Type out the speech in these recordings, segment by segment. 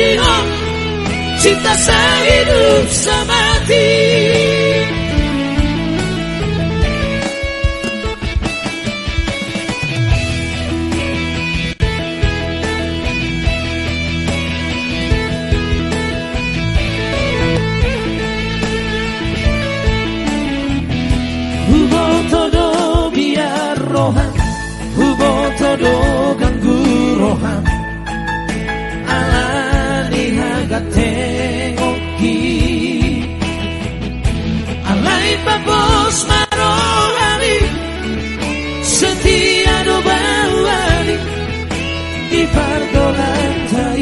radio Cinta sehidup semati Hubo todo biar rohan Hubo todo ganggu rohan terus marohani Setia nobel di pergolakan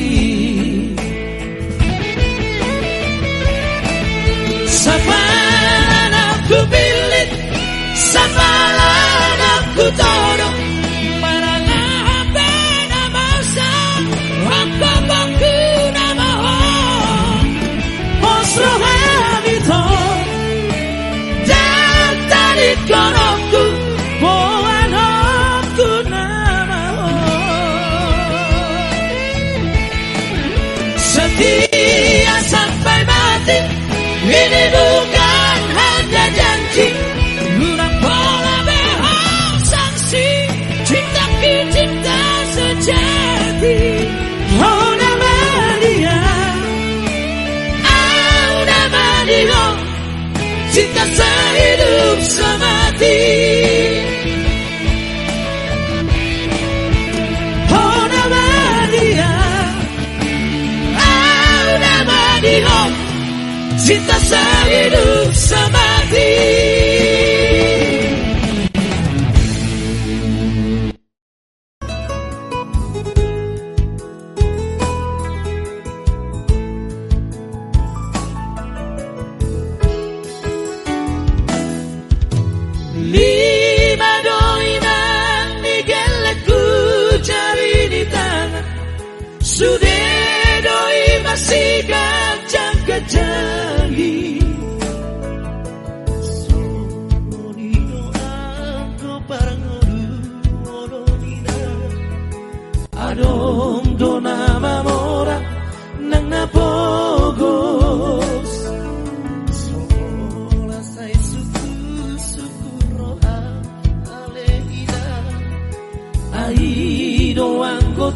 Cinta sehidup sama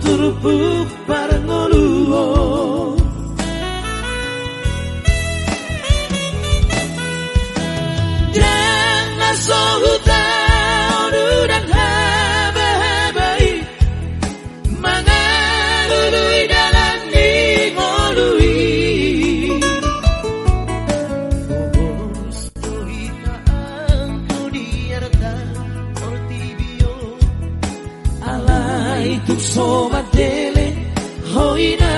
terpuk bareng tu so va dele hoina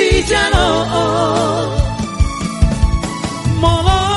しじゃろう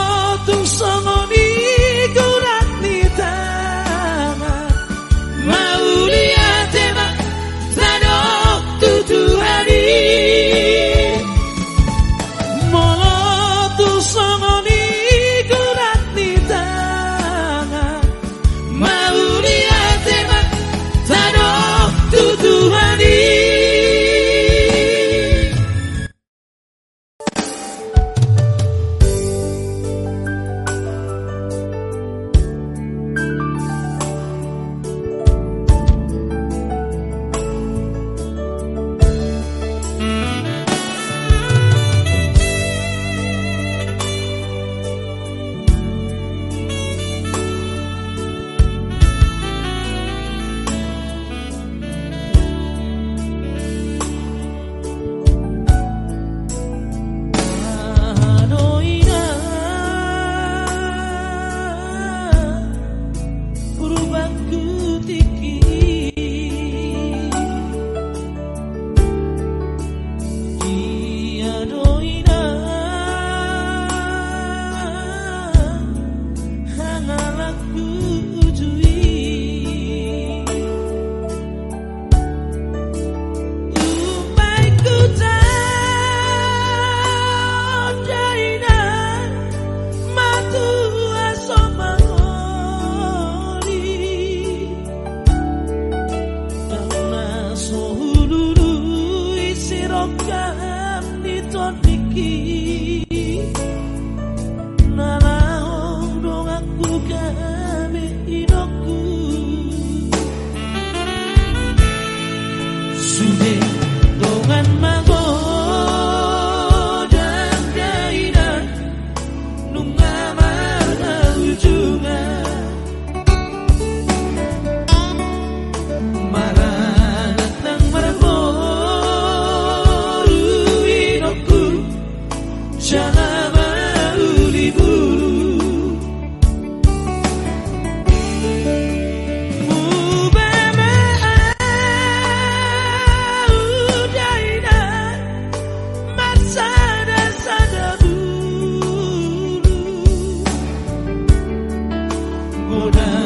louder.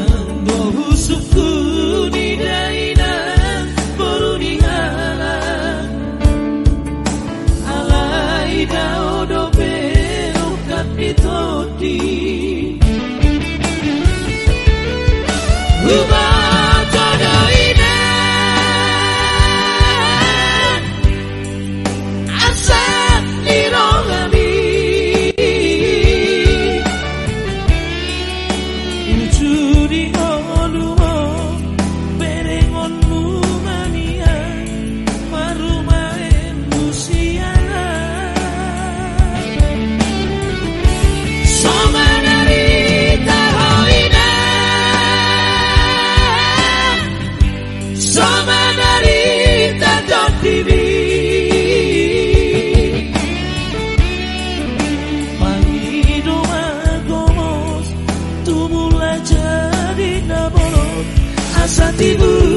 rasa tibu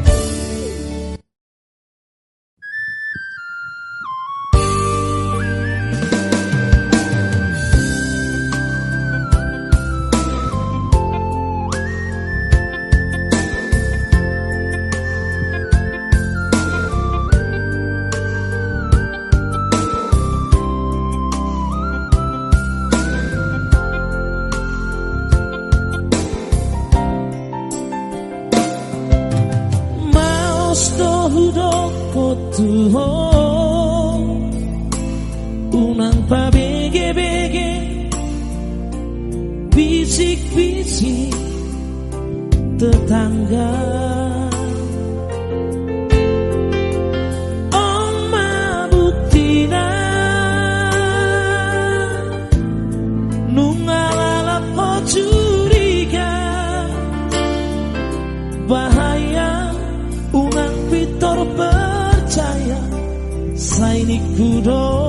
Tuhan, Unang pabege-bege Bisik-bisik tetangga. Nick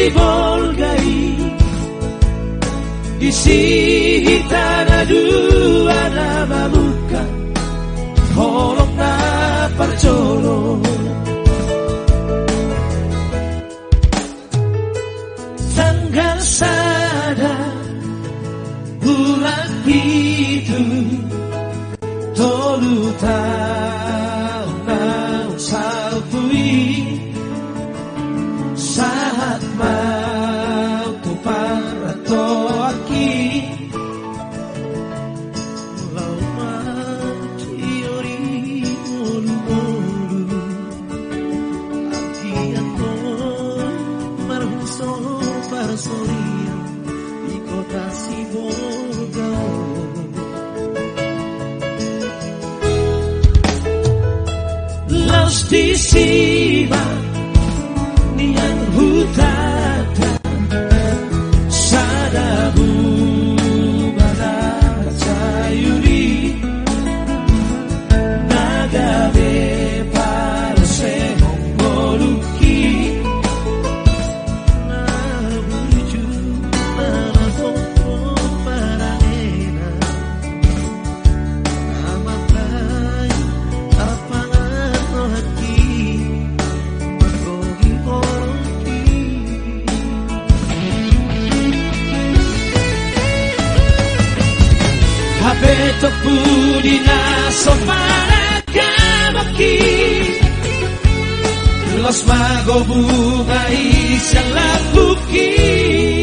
si volga i, i si Topudina so kamoki. Los mago buga isya labuki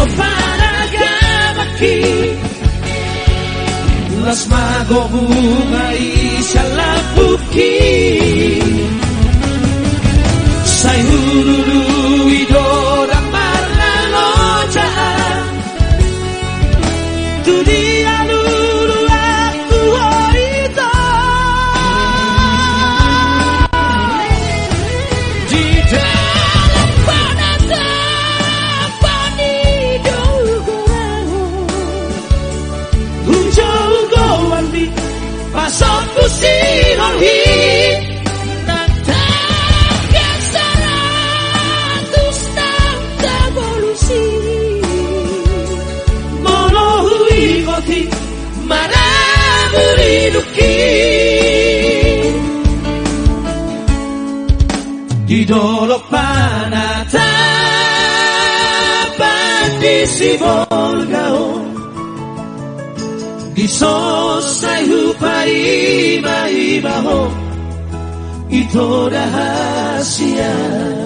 no pararam aqui. Las mago bugai. panatapandisimo gaon Isos ay hupaiba-iba ho. Ito dahasian